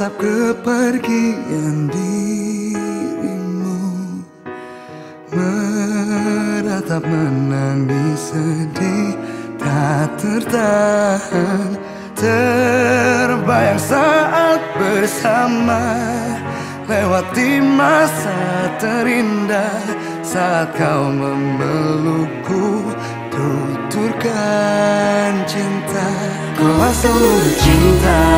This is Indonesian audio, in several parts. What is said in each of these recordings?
Menatap kepergian dirimu. Meratap menangis sedih Tak tertahan. Terbayang saat bersama Lewati masa terindah. Saat kau memelukku Tuturkan cinta. Kau seluruh cinta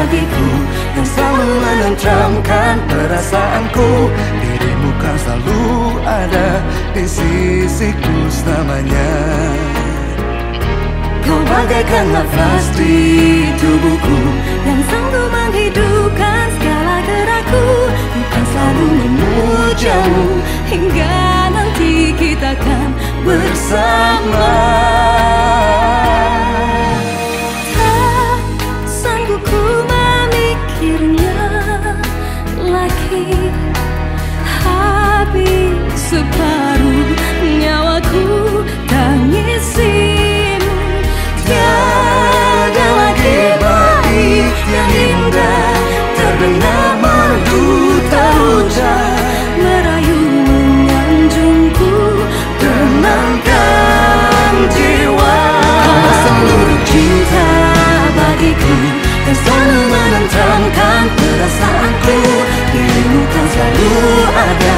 bagiku Yang selalu menentramkan perasaanku. Dirimu kan selalu ada di sisiku selamanya. Kau bagaikan nafas di tubuhku Yang sanggup menghidupkan segala gerakku. Bukan selalu memujamu Hingga nanti kita akan bersama memikirnya lagi Habis separuh menentramkan perasaanku Dirimu kan selalu ada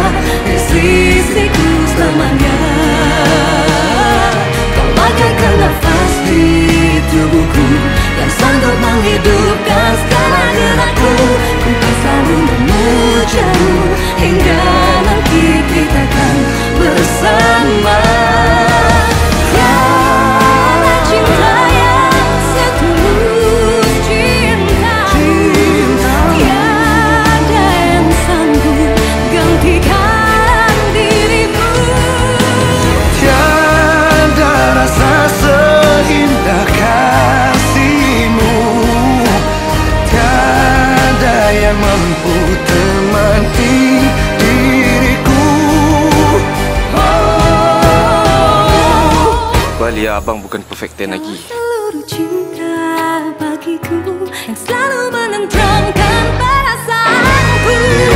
Balia abang bukan perfect ten lagi Seluruh cinta bagiku Yang selalu perasaanku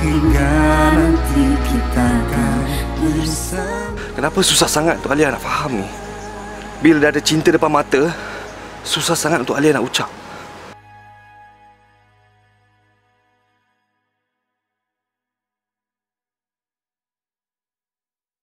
Hingga nanti kita akan bersama. Kenapa susah sangat untuk Alia nak faham ni? Bila dah ada cinta depan mata Susah sangat untuk Alia nak ucap